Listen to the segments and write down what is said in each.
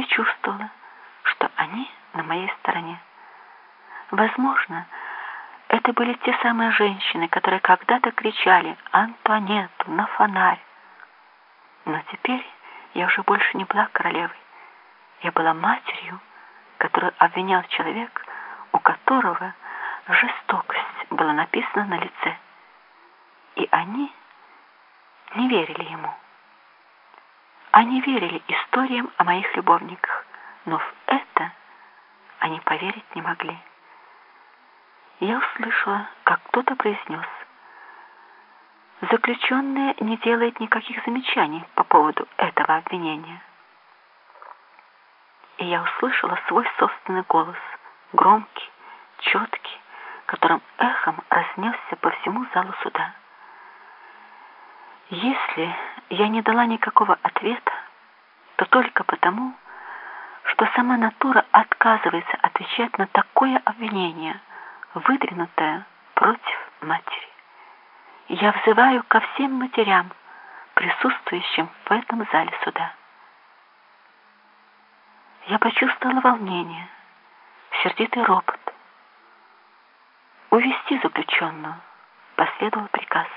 и чувствовала, что они на моей стороне. Возможно, это были те самые женщины, которые когда-то кричали «Антуанетту! На фонарь!». Но теперь я уже больше не была королевой. Я была матерью, которую обвинял человек, у которого жестокость была написана на лице. И они не верили ему. Они верили историям о моих любовниках, но в это они поверить не могли. Я услышала, как кто-то произнес. Заключенная не делает никаких замечаний по поводу этого обвинения. И я услышала свой собственный голос, громкий, четкий, которым эхом разнесся по всему залу суда. Если я не дала никакого ответа, то только потому, что сама натура отказывается отвечать на такое обвинение, выдвинутое против матери. Я взываю ко всем матерям, присутствующим в этом зале суда. Я почувствовала волнение, сердитый ропот. Увести заключенную последовал приказ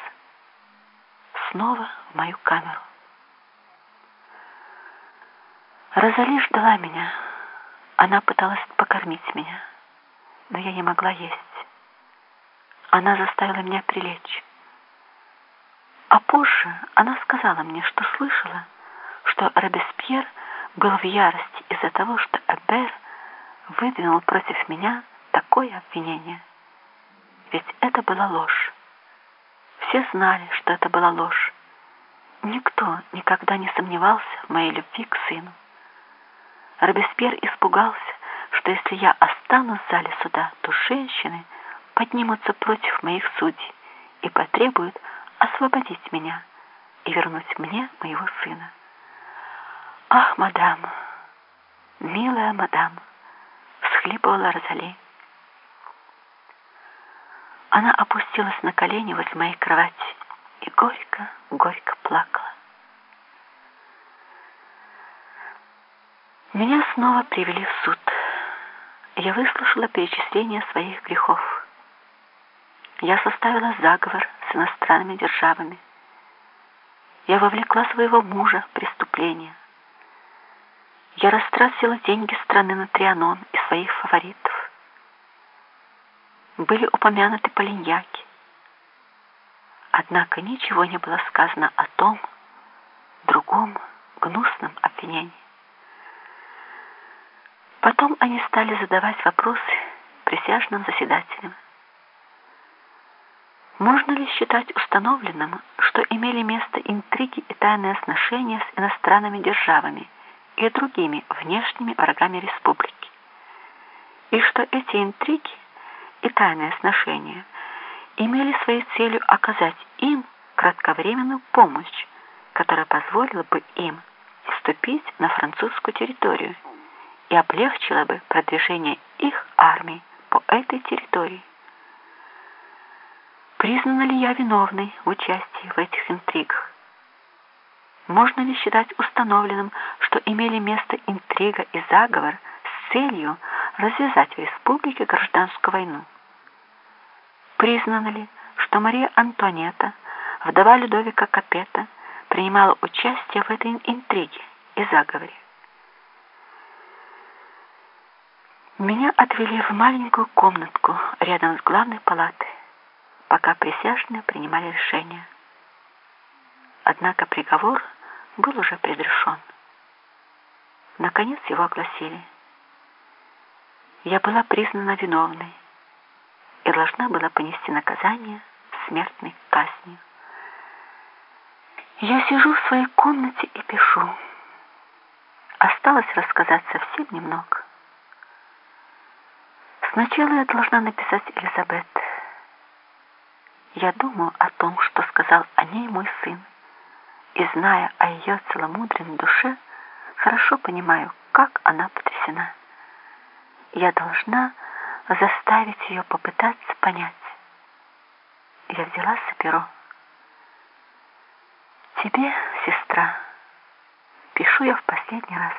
снова в мою камеру. Розали ждала меня. Она пыталась покормить меня, но я не могла есть. Она заставила меня прилечь. А позже она сказала мне, что слышала, что Робеспьер был в ярости из-за того, что Эбер выдвинул против меня такое обвинение. Ведь это была ложь. Все знали, что это была ложь. Никто никогда не сомневался в моей любви к сыну. Робеспьер испугался, что если я останусь в зале суда, то женщины поднимутся против моих судей и потребуют освободить меня и вернуть мне моего сына. «Ах, мадам, милая мадам!» — всхлипывала Розали. Она опустилась на колени возле моей кровати и горько-горько плакала. Меня снова привели в суд. Я выслушала перечисление своих грехов. Я составила заговор с иностранными державами. Я вовлекла своего мужа в преступление. Я растратила деньги страны на Трианон и своих фаворитов были упомянуты полиньяки. Однако ничего не было сказано о том другом гнусном обвинении. Потом они стали задавать вопросы присяжным заседателям. Можно ли считать установленным, что имели место интриги и тайные сношения с иностранными державами и другими внешними врагами республики, и что эти интриги и тайное сношение имели своей целью оказать им кратковременную помощь, которая позволила бы им вступить на французскую территорию и облегчила бы продвижение их армии по этой территории. Признана ли я виновной в участии в этих интригах? Можно ли считать установленным, что имели место интрига и заговор с целью развязать в республике гражданскую войну? Признано ли, что Мария Антонета, вдова Людовика Капета, принимала участие в этой интриге и заговоре? Меня отвели в маленькую комнатку рядом с главной палатой, пока присяжные принимали решение. Однако приговор был уже предрешен. Наконец его огласили. Я была признана виновной и должна была понести наказание смертной казнью. Я сижу в своей комнате и пишу. Осталось рассказать совсем немного. Сначала я должна написать Элизабет. Я думаю о том, что сказал о ней мой сын, и, зная о ее целомудренной душе, хорошо понимаю, как она потрясена. Я должна заставить ее попытаться понять. Я взяла за. Тебе, сестра, пишу я в последний раз.